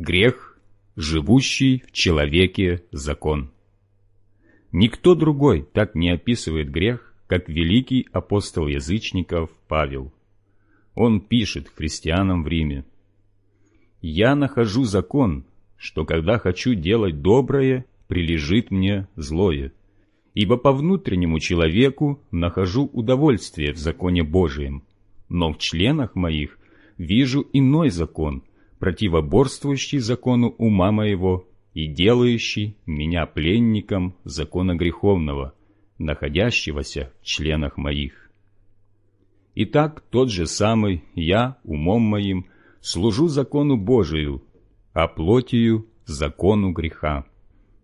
Грех, живущий в человеке закон. Никто другой так не описывает грех, как великий апостол язычников Павел. Он пишет христианам в Риме. «Я нахожу закон, что когда хочу делать доброе, прилежит мне злое. Ибо по внутреннему человеку нахожу удовольствие в законе Божием, но в членах моих вижу иной закон, противоборствующий закону ума моего и делающий меня пленником закона греховного, находящегося в членах моих. Итак, тот же самый я умом моим служу закону Божию, а плотью закону греха.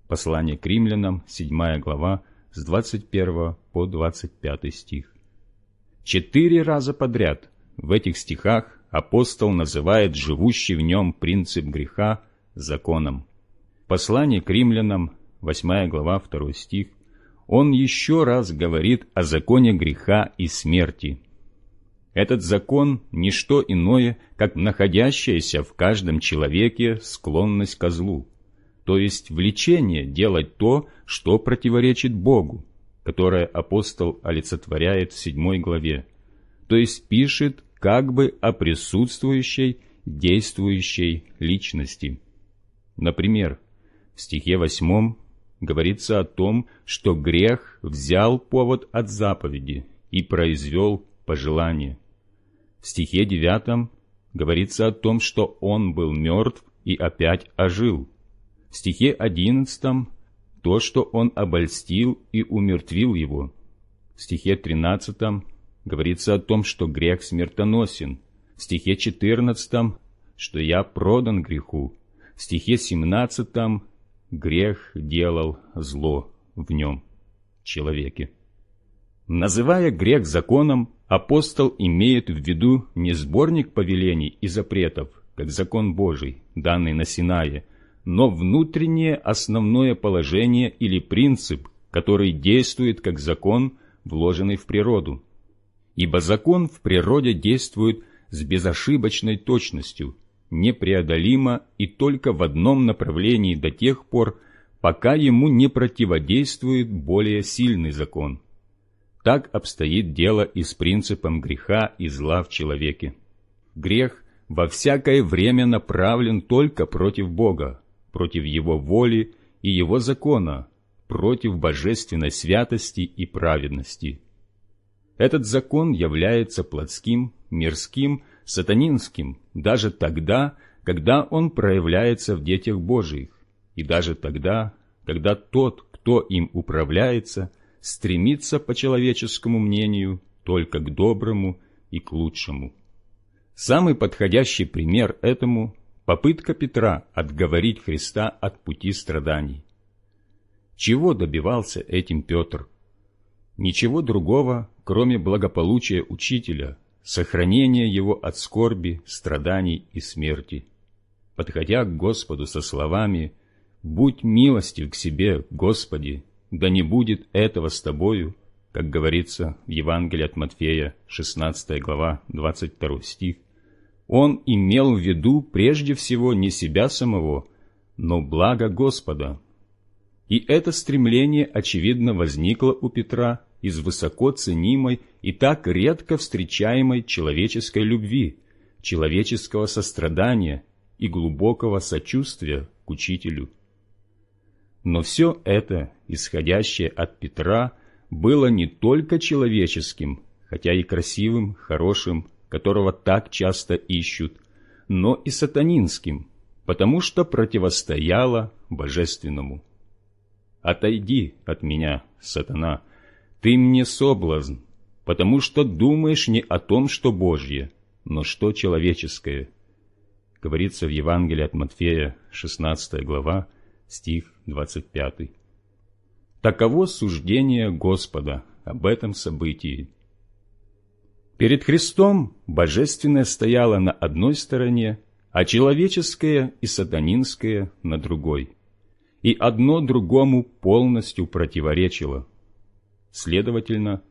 Послание к римлянам, 7 глава, с 21 по 25 стих. Четыре раза подряд в этих стихах апостол называет живущий в нем принцип греха законом. Послание к римлянам, 8 глава, 2 стих, он еще раз говорит о законе греха и смерти. Этот закон – не что иное, как находящаяся в каждом человеке склонность ко злу, то есть влечение делать то, что противоречит Богу, которое апостол олицетворяет в 7 главе, то есть пишет как бы о присутствующей, действующей личности. Например, в стихе восьмом говорится о том, что грех взял повод от заповеди и произвел пожелание. В стихе девятом говорится о том, что он был мертв и опять ожил. В стихе одиннадцатом то, что он обольстил и умертвил его. В стихе тринадцатом говорится о том, что грех смертоносен. В стихе четырнадцатом, что я продан греху. В стихе семнадцатом грех делал зло в нем, человеке. Называя грех законом, апостол имеет в виду не сборник повелений и запретов, как закон Божий, данный на Синае, но внутреннее основное положение или принцип, который действует как закон, вложенный в природу. Ибо закон в природе действует с безошибочной точностью – непреодолимо и только в одном направлении до тех пор, пока ему не противодействует более сильный закон. Так обстоит дело и с принципом греха и зла в человеке. Грех во всякое время направлен только против Бога, против Его воли и Его закона, против божественной святости и праведности. Этот закон является плотским, мирским, сатанинским даже тогда, когда он проявляется в детях Божиих, и даже тогда, когда тот, кто им управляется, стремится по человеческому мнению только к доброму и к лучшему. Самый подходящий пример этому – попытка Петра отговорить Христа от пути страданий. Чего добивался этим Петр? Ничего другого, кроме благополучия учителя, сохранение его от скорби, страданий и смерти. Подходя к Господу со словами «Будь милостив к себе, Господи, да не будет этого с тобою», как говорится в Евангелии от Матфея, 16 глава, 22 стих, он имел в виду прежде всего не себя самого, но благо Господа. И это стремление, очевидно, возникло у Петра из высоко ценимой и так редко встречаемой человеческой любви, человеческого сострадания и глубокого сочувствия к учителю. Но все это, исходящее от Петра, было не только человеческим, хотя и красивым, хорошим, которого так часто ищут, но и сатанинским, потому что противостояло божественному. «Отойди от меня, сатана», ты мне соблазн, потому что думаешь не о том, что Божье, но что человеческое. Говорится в Евангелии от Матфея, 16 глава, стих 25. Таково суждение Господа об этом событии. Перед Христом божественное стояло на одной стороне, а человеческое и сатанинское на другой. И одно другому полностью противоречило – Следовательно,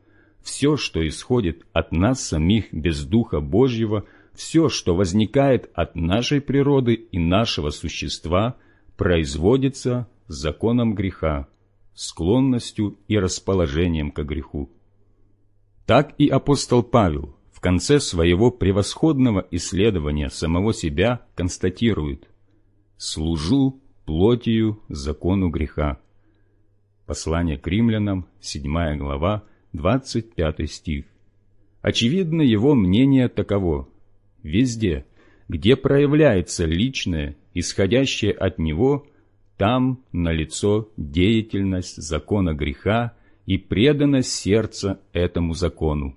все, что исходит от нас самих без Духа Божьего, все, что возникает от нашей природы и нашего существа, производится законом греха, склонностью и расположением к греху. Так и апостол Павел в конце своего превосходного исследования самого себя констатирует «Служу плотью закону греха». Послание к римлянам, 7 глава, 25 стих. Очевидно, его мнение таково. Везде, где проявляется личное, исходящее от него, там налицо деятельность закона греха и преданность сердца этому закону.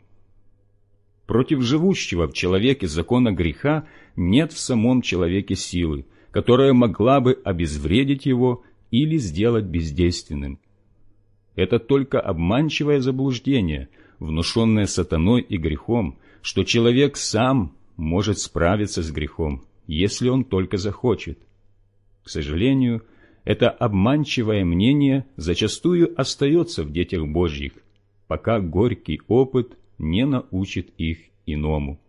Против живущего в человеке закона греха нет в самом человеке силы, которая могла бы обезвредить его или сделать бездейственным. Это только обманчивое заблуждение, внушенное сатаной и грехом, что человек сам может справиться с грехом, если он только захочет. К сожалению, это обманчивое мнение зачастую остается в детях Божьих, пока горький опыт не научит их иному.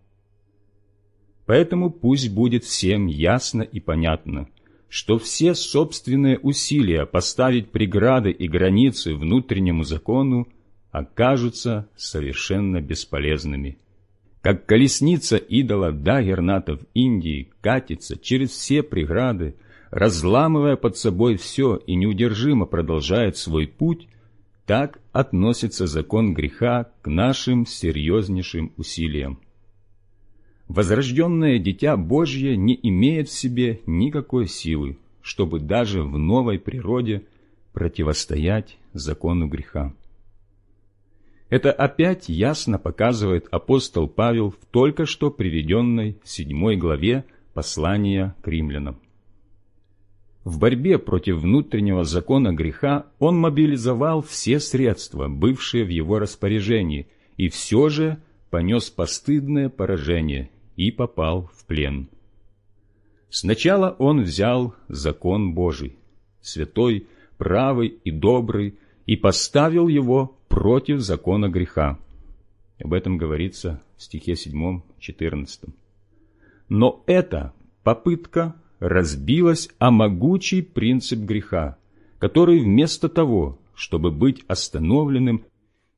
Поэтому пусть будет всем ясно и понятно – что все собственные усилия поставить преграды и границы внутреннему закону окажутся совершенно бесполезными. Как колесница идола Дагерната в Индии катится через все преграды, разламывая под собой все и неудержимо продолжает свой путь, так относится закон греха к нашим серьезнейшим усилиям возрожденное Дитя Божье не имеет в себе никакой силы, чтобы даже в новой природе противостоять закону греха. Это опять ясно показывает апостол Павел в только что приведенной седьмой главе послания к римлянам. В борьбе против внутреннего закона греха он мобилизовал все средства, бывшие в его распоряжении, и все же понес постыдное поражение и попал в плен. Сначала он взял закон Божий, святой, правый и добрый, и поставил его против закона греха. Об этом говорится в стихе 7-14. Но эта попытка разбилась о могучий принцип греха, который вместо того, чтобы быть остановленным,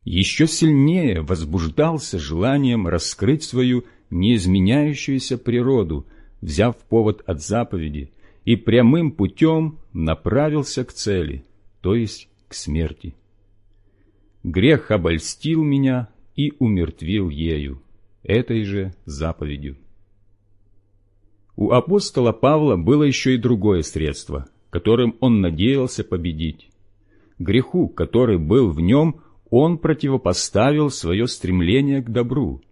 еще сильнее возбуждался желанием раскрыть свою неизменяющуюся природу, взяв повод от заповеди, и прямым путем направился к цели, то есть к смерти. Грех обольстил меня и умертвил ею, этой же заповедью. У апостола Павла было еще и другое средство, которым он надеялся победить. Греху, который был в нем, он противопоставил свое стремление к добру –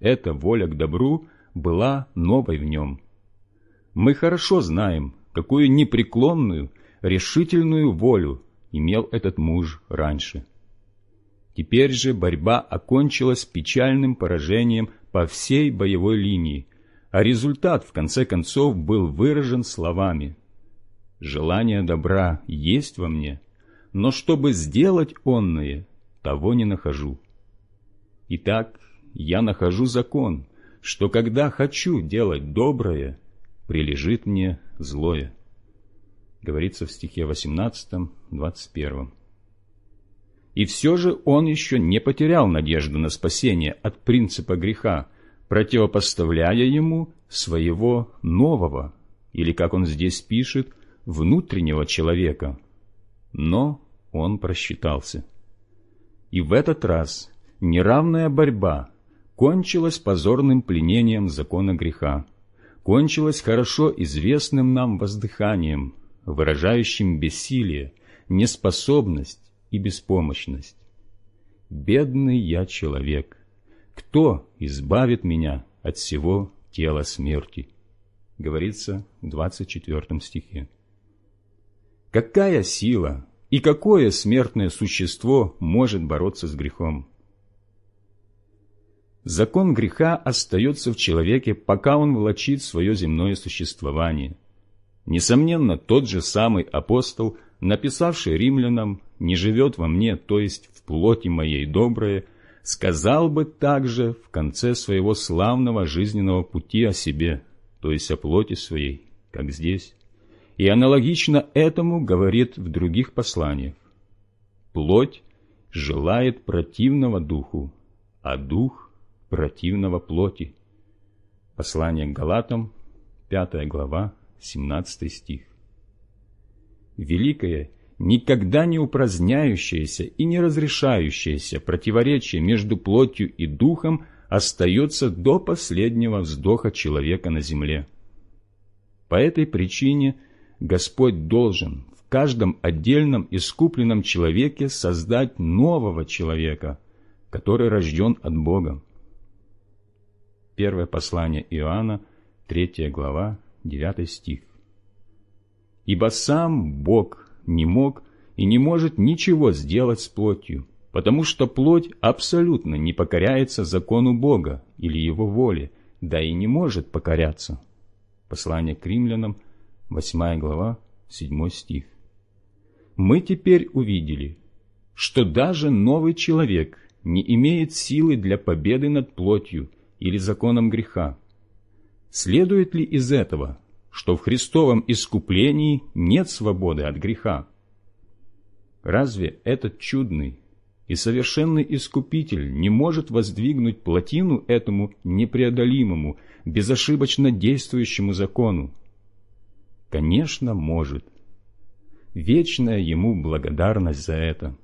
эта воля к добру была новой в нем. Мы хорошо знаем, какую непреклонную, решительную волю имел этот муж раньше. Теперь же борьба окончилась печальным поражением по всей боевой линии, а результат, в конце концов, был выражен словами «Желание добра есть во мне, но чтобы сделать онное, того не нахожу». Итак, я нахожу закон, что когда хочу делать доброе, прилежит мне злое. Говорится в стихе 18, 21. И все же он еще не потерял надежду на спасение от принципа греха, противопоставляя ему своего нового, или, как он здесь пишет, внутреннего человека. Но он просчитался. И в этот раз неравная борьба кончилось позорным пленением закона греха, кончилось хорошо известным нам воздыханием, выражающим бессилие, неспособность и беспомощность. Бедный я человек, кто избавит меня от всего тела смерти? Говорится в 24 стихе. Какая сила и какое смертное существо может бороться с грехом? Закон греха остается в человеке, пока он влачит свое земное существование. Несомненно, тот же самый апостол, написавший римлянам «не живет во мне, то есть в плоти моей доброе», сказал бы также в конце своего славного жизненного пути о себе, то есть о плоти своей, как здесь. И аналогично этому говорит в других посланиях. Плоть желает противного духу, а дух противного плоти. Послание к Галатам, 5 глава, 17 стих. Великое, никогда не упраздняющееся и не разрешающееся противоречие между плотью и духом остается до последнего вздоха человека на земле. По этой причине Господь должен в каждом отдельном искупленном человеке создать нового человека, который рожден от Бога. Первое послание Иоанна, 3 глава, 9 стих. «Ибо сам Бог не мог и не может ничего сделать с плотью, потому что плоть абсолютно не покоряется закону Бога или Его воле, да и не может покоряться». Послание к римлянам, 8 глава, 7 стих. Мы теперь увидели, что даже новый человек не имеет силы для победы над плотью или законом греха. Следует ли из этого, что в Христовом искуплении нет свободы от греха? Разве этот чудный и совершенный Искупитель не может воздвигнуть плотину этому непреодолимому, безошибочно действующему закону? Конечно, может. Вечная ему благодарность за это.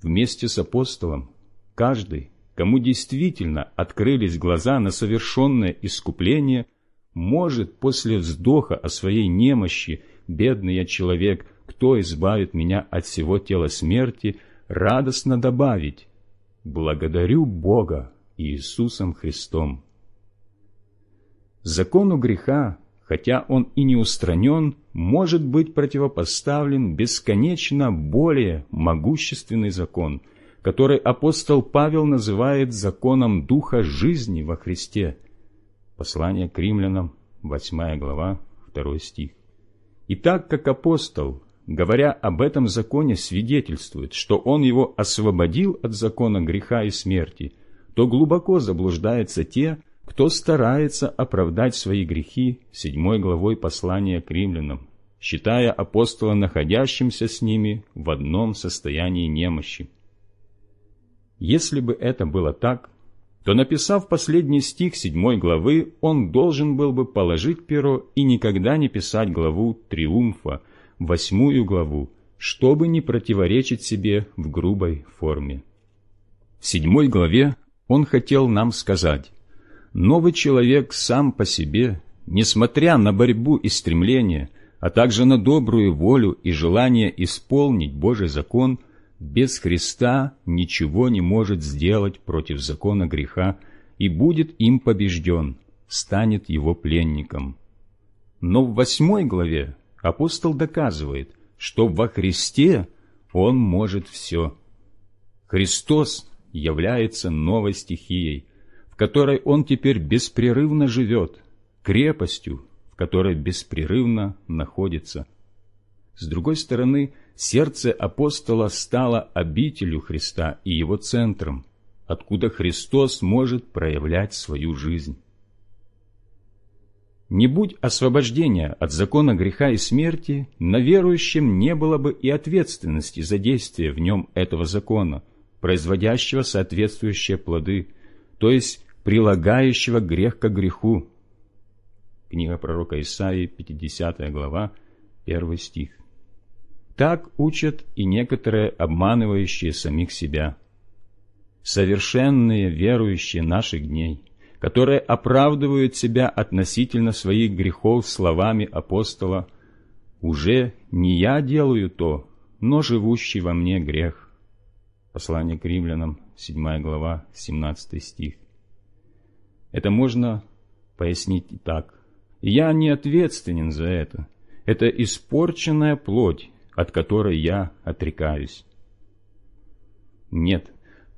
Вместе с апостолом каждый, кому действительно открылись глаза на совершенное искупление, может после вздоха о своей немощи, бедный я человек, кто избавит меня от всего тела смерти, радостно добавить «Благодарю Бога Иисусом Христом». Закону греха, хотя он и не устранен, может быть противопоставлен бесконечно более могущественный закон – который апостол Павел называет законом Духа жизни во Христе. Послание к римлянам, 8 глава, 2 стих. И так как апостол, говоря об этом законе, свидетельствует, что он его освободил от закона греха и смерти, то глубоко заблуждаются те, кто старается оправдать свои грехи седьмой главой послания к римлянам, считая апостола находящимся с ними в одном состоянии немощи. Если бы это было так, то, написав последний стих седьмой главы, он должен был бы положить перо и никогда не писать главу «Триумфа», восьмую главу, чтобы не противоречить себе в грубой форме. В седьмой главе он хотел нам сказать, «Новый человек сам по себе, несмотря на борьбу и стремление, а также на добрую волю и желание исполнить Божий закон – без Христа ничего не может сделать против закона греха и будет им побежден, станет его пленником. Но в восьмой главе апостол доказывает, что во Христе он может все. Христос является новой стихией, в которой он теперь беспрерывно живет, крепостью, в которой беспрерывно находится. С другой стороны, сердце апостола стало обителю Христа и его центром, откуда Христос может проявлять свою жизнь. Не будь освобождения от закона греха и смерти, на верующем не было бы и ответственности за действие в нем этого закона, производящего соответствующие плоды, то есть прилагающего грех к греху. Книга пророка Исаии, 50 глава, 1 стих. Так учат и некоторые обманывающие самих себя. Совершенные верующие наших дней, которые оправдывают себя относительно своих грехов словами апостола «Уже не я делаю то, но живущий во мне грех». Послание к римлянам, 7 глава, 17 стих. Это можно пояснить и так. Я не ответственен за это. Это испорченная плоть, от которой я отрекаюсь. Нет,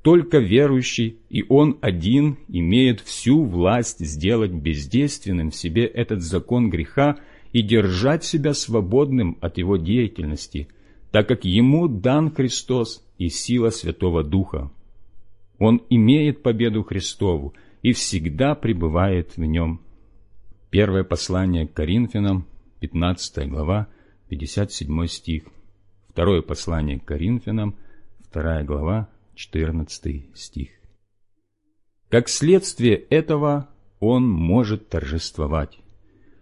только верующий, и он один имеет всю власть сделать бездейственным в себе этот закон греха и держать себя свободным от его деятельности, так как ему дан Христос и сила Святого Духа. он имеет победу Христову и всегда пребывает в нем. Первое послание к Коринфянам, 15 глава, 57 стих. Второе послание к Коринфянам, 2 глава, 14 стих. Как следствие этого он может торжествовать.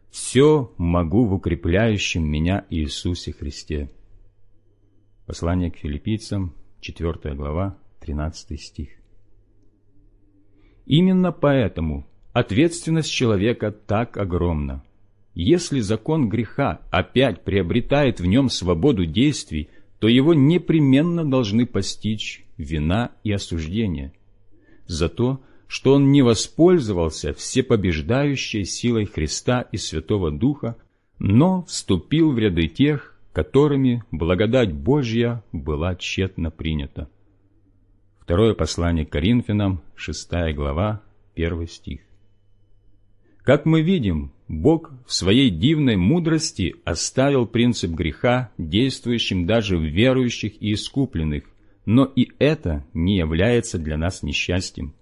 «Все могу в укрепляющем меня Иисусе Христе». Послание к филиппийцам, 4 глава, 13 стих. Именно поэтому ответственность человека так огромна. Если закон греха опять приобретает в нем свободу действий, то его непременно должны постичь вина и осуждение за то, что он не воспользовался всепобеждающей силой Христа и Святого Духа, но вступил в ряды тех, которыми благодать Божья была тщетно принята. Второе послание к Коринфянам, 6 глава, 1 стих. Как мы видим, Бог в своей дивной мудрости оставил принцип греха, действующим даже в верующих и искупленных, но и это не является для нас несчастьем.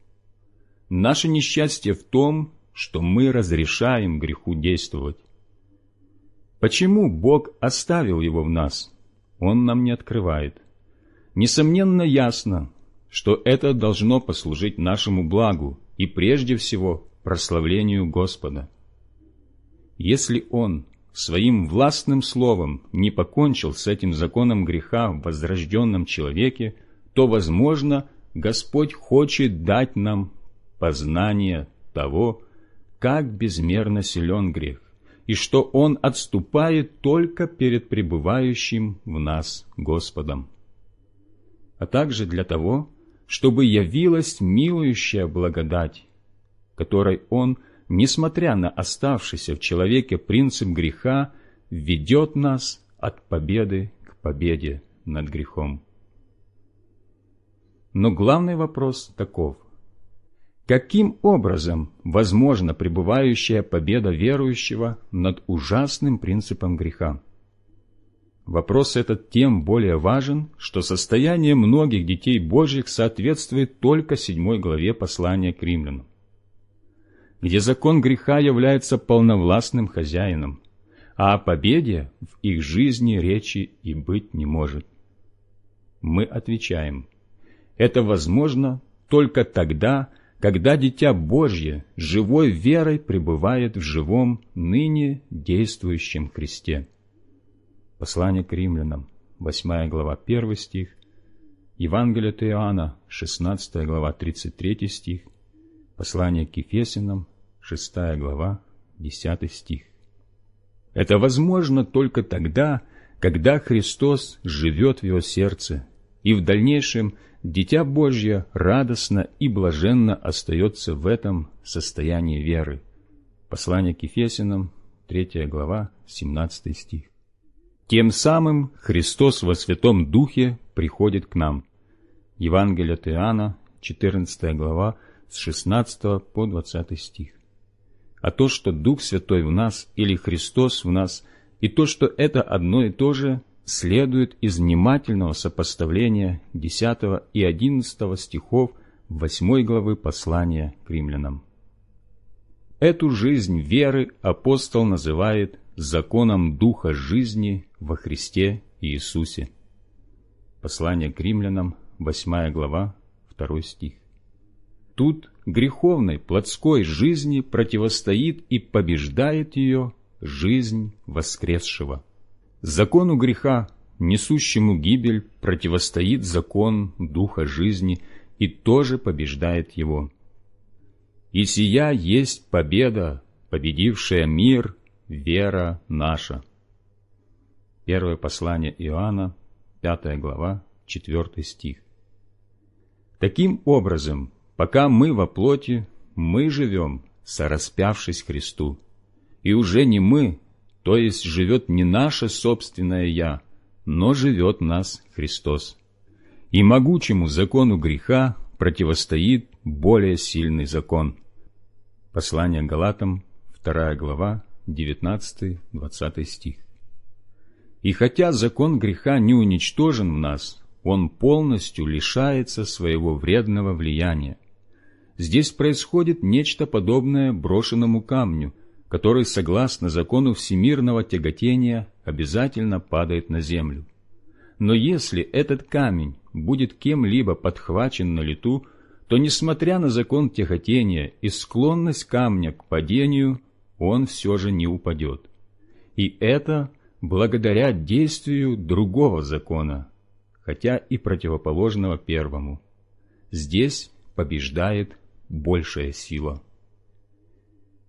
Наше несчастье в том, что мы разрешаем греху действовать. Почему Бог оставил его в нас? Он нам не открывает. Несомненно ясно, что это должно послужить нашему благу и прежде всего прославлению Господа. Если Он своим властным словом не покончил с этим законом греха в возрожденном человеке, то, возможно, Господь хочет дать нам познание того, как безмерно силен грех, и что он отступает только перед пребывающим в нас Господом, а также для того, чтобы явилась милующая благодать, которой он, несмотря на оставшийся в человеке принцип греха, ведет нас от победы к победе над грехом. Но главный вопрос таков. Каким образом возможна пребывающая победа верующего над ужасным принципом греха? Вопрос этот тем более важен, что состояние многих детей Божьих соответствует только седьмой главе послания к римлянам, где закон греха является полновластным хозяином, а о победе в их жизни речи и быть не может. Мы отвечаем, это возможно только тогда, когда Дитя Божье живой верой пребывает в живом, ныне действующем Христе. Послание к римлянам, 8 глава, 1 стих, Евангелие от Иоанна, 16 глава, 33 стих, Послание к Ефесинам, 6 глава, 10 стих. Это возможно только тогда, когда Христос живет в его сердце, и в дальнейшем – Дитя Божье радостно и блаженно остается в этом состоянии веры. Послание к Ефесинам, 3 глава, 17 стих. Тем самым Христос во Святом Духе приходит к нам. Евангелие от Иоанна, 14 глава, с 16 по 20 стих. А то, что Дух Святой в нас или Христос в нас, и то, что это одно и то же, следует из внимательного сопоставления 10 и 11 стихов 8 главы послания к римлянам. Эту жизнь веры апостол называет законом Духа жизни во Христе Иисусе. Послание к римлянам, 8 глава, 2 стих. Тут греховной плотской жизни противостоит и побеждает ее жизнь воскресшего – Закону греха, несущему гибель, противостоит закон Духа жизни и тоже побеждает его. И сия есть победа, победившая мир, вера наша. Первое послание Иоанна, 5 глава, 4 стих. Таким образом, пока мы во плоти, мы живем, сораспявшись Христу. И уже не мы, то есть живет не наше собственное «я», но живет нас Христос. И могучему закону греха противостоит более сильный закон. Послание Галатам, 2 глава, 19-20 стих. И хотя закон греха не уничтожен в нас, он полностью лишается своего вредного влияния. Здесь происходит нечто подобное брошенному камню, который, согласно закону всемирного тяготения, обязательно падает на землю. Но если этот камень будет кем-либо подхвачен на лету, то, несмотря на закон тяготения и склонность камня к падению, он все же не упадет. И это благодаря действию другого закона, хотя и противоположного первому. Здесь побеждает большая сила.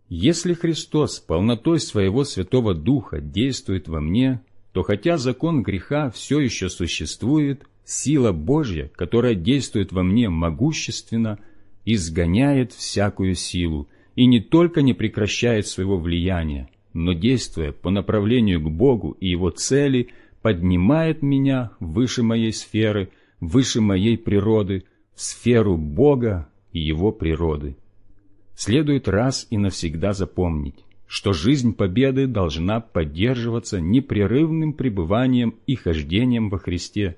Если Христос полнотой своего Святого Духа действует во мне, то хотя закон греха все еще существует, сила Божья, которая действует во мне могущественно, изгоняет всякую силу и не только не прекращает своего влияния, но, действуя по направлению к Богу и Его цели, поднимает меня выше моей сферы, выше моей природы, в сферу Бога и Его природы. Следует раз и навсегда запомнить, что жизнь победы должна поддерживаться непрерывным пребыванием и хождением во Христе,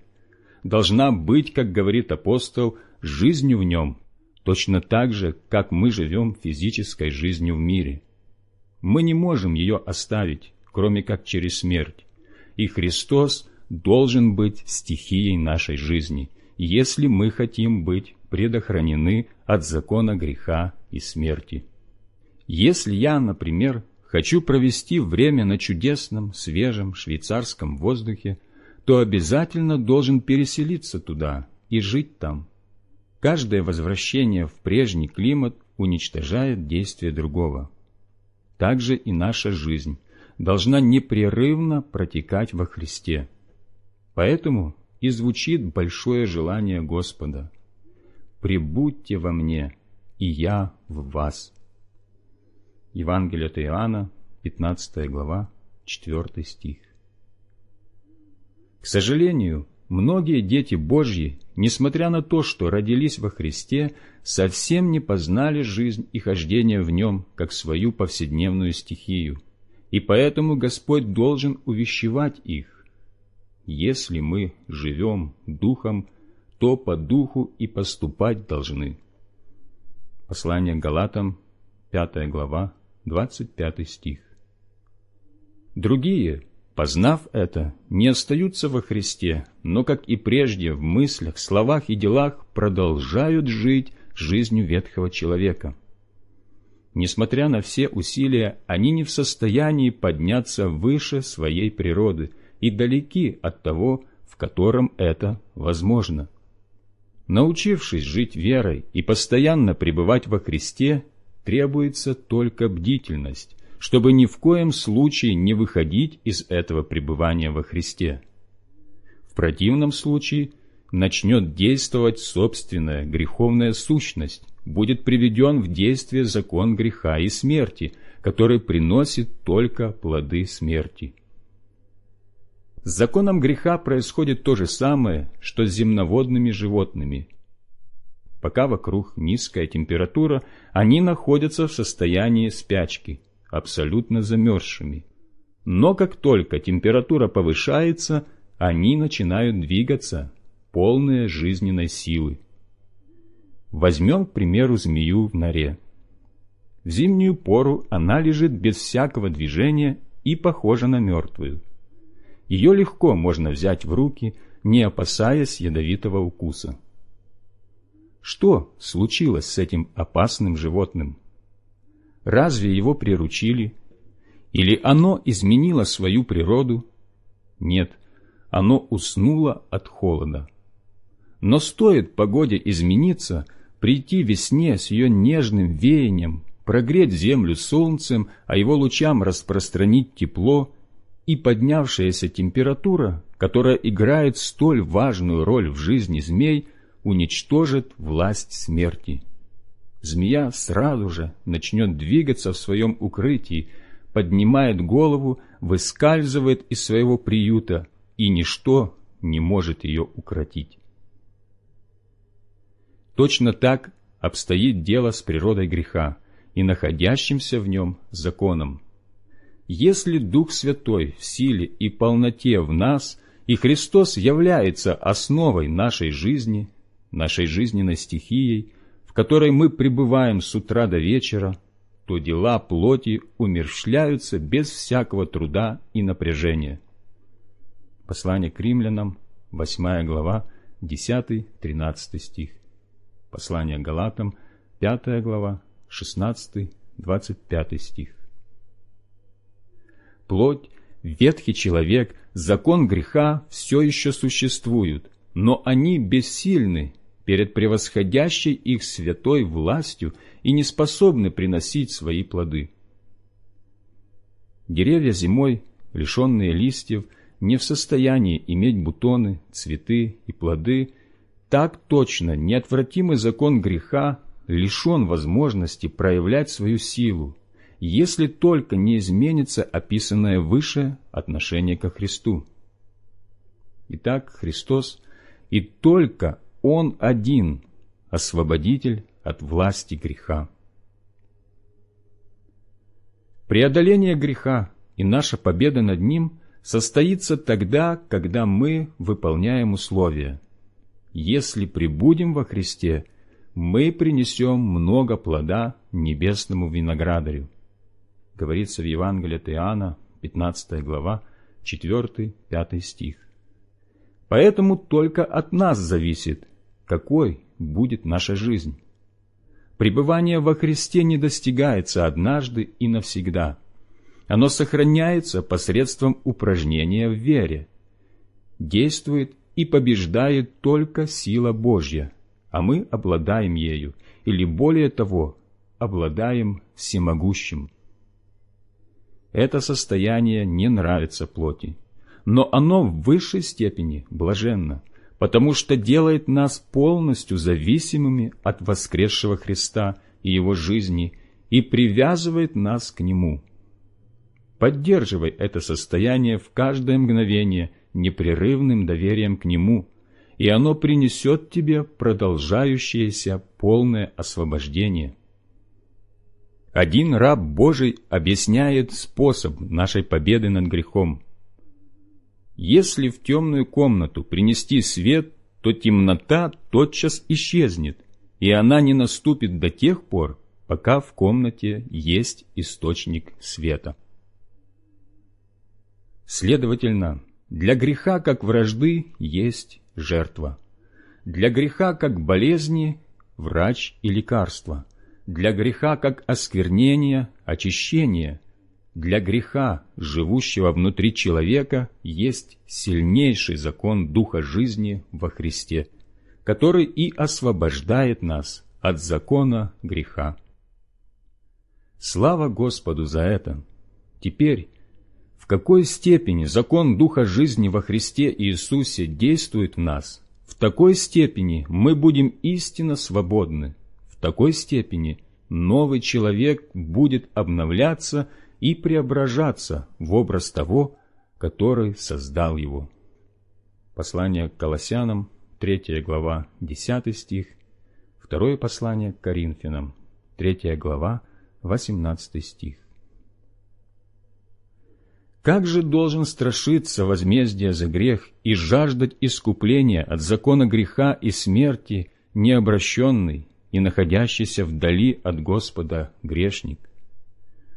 должна быть, как говорит апостол, жизнью в нем, точно так же, как мы живем физической жизнью в мире. Мы не можем ее оставить, кроме как через смерть, и Христос должен быть стихией нашей жизни, если мы хотим быть предохранены от закона греха и смерти. Если я, например, хочу провести время на чудесном, свежем швейцарском воздухе, то обязательно должен переселиться туда и жить там. Каждое возвращение в прежний климат уничтожает действие другого. Также и наша жизнь должна непрерывно протекать во Христе. Поэтому и звучит большое желание Господа «Прибудьте во мне, и я в вас». Евангелие от Иоанна, 15 глава, 4 стих. К сожалению, многие дети Божьи, несмотря на то, что родились во Христе, совсем не познали жизнь и хождение в нем, как свою повседневную стихию, и поэтому Господь должен увещевать их. Если мы живем Духом, то по Духу и поступать должны. Послание Галатам, 5 глава, 25 стих. Другие, познав это, не остаются во Христе, но, как и прежде, в мыслях, словах и делах продолжают жить жизнью ветхого человека. Несмотря на все усилия, они не в состоянии подняться выше своей природы и далеки от того, в котором это возможно. Научившись жить верой и постоянно пребывать во Христе, требуется только бдительность, чтобы ни в коем случае не выходить из этого пребывания во Христе. В противном случае начнет действовать собственная греховная сущность, будет приведен в действие закон греха и смерти, который приносит только плоды смерти. С законом греха происходит то же самое, что с земноводными животными – Пока вокруг низкая температура, они находятся в состоянии спячки, абсолютно замерзшими. Но как только температура повышается, они начинают двигаться, полные жизненной силы. Возьмем, к примеру, змею в норе. В зимнюю пору она лежит без всякого движения и похожа на мертвую. Ее легко можно взять в руки, не опасаясь ядовитого укуса. Что случилось с этим опасным животным? Разве его приручили? Или оно изменило свою природу? Нет, оно уснуло от холода. Но стоит погоде измениться, прийти весне с ее нежным веянием, прогреть землю солнцем, а его лучам распространить тепло, и поднявшаяся температура, которая играет столь важную роль в жизни змей – уничтожит власть смерти. Змея сразу же начнет двигаться в своем укрытии, поднимает голову, выскальзывает из своего приюта, и ничто не может ее укротить. Точно так обстоит дело с природой греха и находящимся в нем законом. Если Дух Святой в силе и полноте в нас и Христос является основой нашей жизни, нашей жизненной стихией, в которой мы пребываем с утра до вечера, то дела плоти умерщвляются без всякого труда и напряжения. Послание к римлянам, 8 глава, 10-13 стих. Послание к Галатам, 5 глава, 16-25 стих. Плоть, ветхий человек, закон греха все еще существуют, но они бессильны перед превосходящей их святой властью и не способны приносить свои плоды. Деревья зимой, лишенные листьев, не в состоянии иметь бутоны, цветы и плоды, так точно неотвратимый закон греха лишен возможности проявлять свою силу, если только не изменится описанное выше отношение ко Христу. Итак, Христос и только Он один освободитель от власти греха. Преодоление греха и наша победа над ним состоится тогда, когда мы выполняем условия. Если прибудем во Христе, мы принесем много плода небесному виноградарю. Говорится в Евангелии от Иоанна, 15 глава, 4-5 стих. Поэтому только от нас зависит, какой будет наша жизнь. Пребывание во Христе не достигается однажды и навсегда. Оно сохраняется посредством упражнения в вере. Действует и побеждает только сила Божья, а мы обладаем ею, или более того, обладаем всемогущим. Это состояние не нравится плоти, но оно в высшей степени блаженно, потому что делает нас полностью зависимыми от воскресшего Христа и Его жизни и привязывает нас к Нему. Поддерживай это состояние в каждое мгновение непрерывным доверием к Нему, и оно принесет тебе продолжающееся полное освобождение. Один раб Божий объясняет способ нашей победы над грехом – если в темную комнату принести свет, то темнота тотчас исчезнет, и она не наступит до тех пор, пока в комнате есть источник света. Следовательно, для греха как вражды есть жертва. Для греха как болезни – врач и лекарство. Для греха как осквернение – очищение – для греха, живущего внутри человека, есть сильнейший закон Духа жизни во Христе, который и освобождает нас от закона греха. Слава Господу за это! Теперь, в какой степени закон Духа жизни во Христе Иисусе действует в нас, в такой степени мы будем истинно свободны, такой степени новый человек будет обновляться – и преображаться в образ того, который создал его. Послание к Колоссянам, 3 глава, 10 стих, второе послание к Коринфянам, 3 глава, 18 стих. Как же должен страшиться возмездия за грех и жаждать искупления от закона греха и смерти необращенный и находящийся вдали от Господа грешник?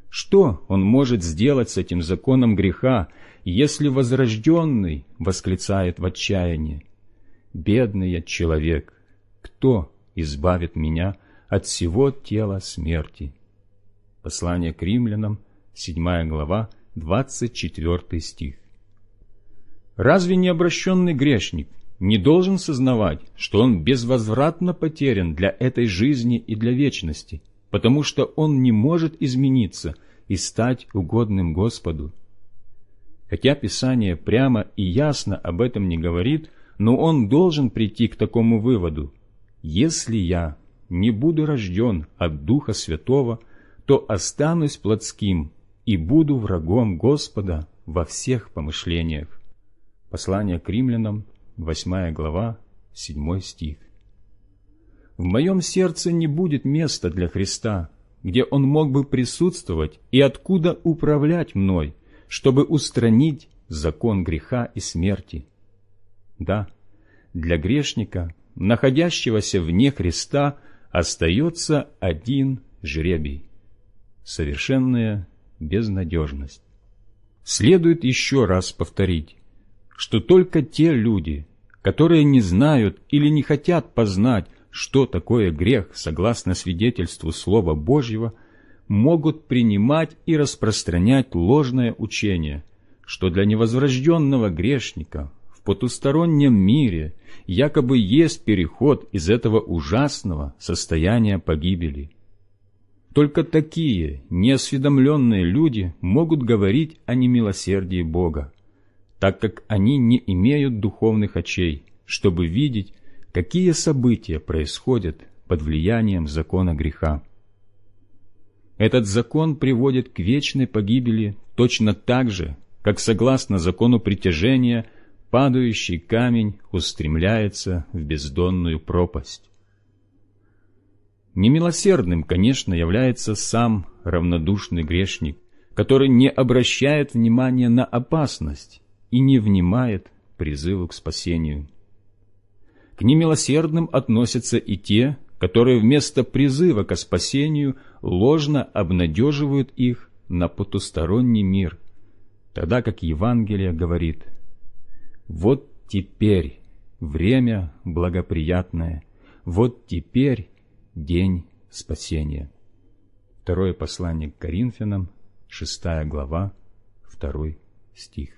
Что он может сделать с этим законом греха, если возрожденный восклицает в отчаянии? «Бедный я человек, кто избавит меня от всего тела смерти?» Послание к римлянам, 7 глава, 24 стих. Разве необращенный грешник не должен сознавать, что он безвозвратно потерян для этой жизни и для вечности, потому что он не может измениться и стать угодным Господу. Хотя Писание прямо и ясно об этом не говорит, но он должен прийти к такому выводу. Если я не буду рожден от Духа Святого, то останусь плотским и буду врагом Господа во всех помышлениях. Послание к римлянам, 8 глава, 7 стих. В моем сердце не будет места для Христа, где Он мог бы присутствовать и откуда управлять мной, чтобы устранить закон греха и смерти, Да, для грешника, находящегося вне Христа, остается один жребий — совершенная безнадежность. Следует еще раз повторить, что только те люди, которые не знают или не хотят познать, что такое грех согласно свидетельству Слова Божьего, могут принимать и распространять ложное учение, что для невозврожденного грешника в потустороннем мире якобы есть переход из этого ужасного состояния погибели. Только такие неосведомленные люди могут говорить о немилосердии Бога, так как они не имеют духовных очей, чтобы видеть, какие события происходят под влиянием закона греха. Этот закон приводит к вечной погибели точно так же, как согласно закону притяжения падающий камень устремляется в бездонную пропасть. Немилосердным, конечно, является сам равнодушный грешник, который не обращает внимания на опасность и не внимает призыву к спасению. К немилосердным относятся и те, которые вместо призыва к спасению ложно обнадеживают их на потусторонний мир, тогда как Евангелие говорит «Вот теперь время благоприятное, вот теперь день спасения». Второе послание к Коринфянам, шестая глава, второй стих.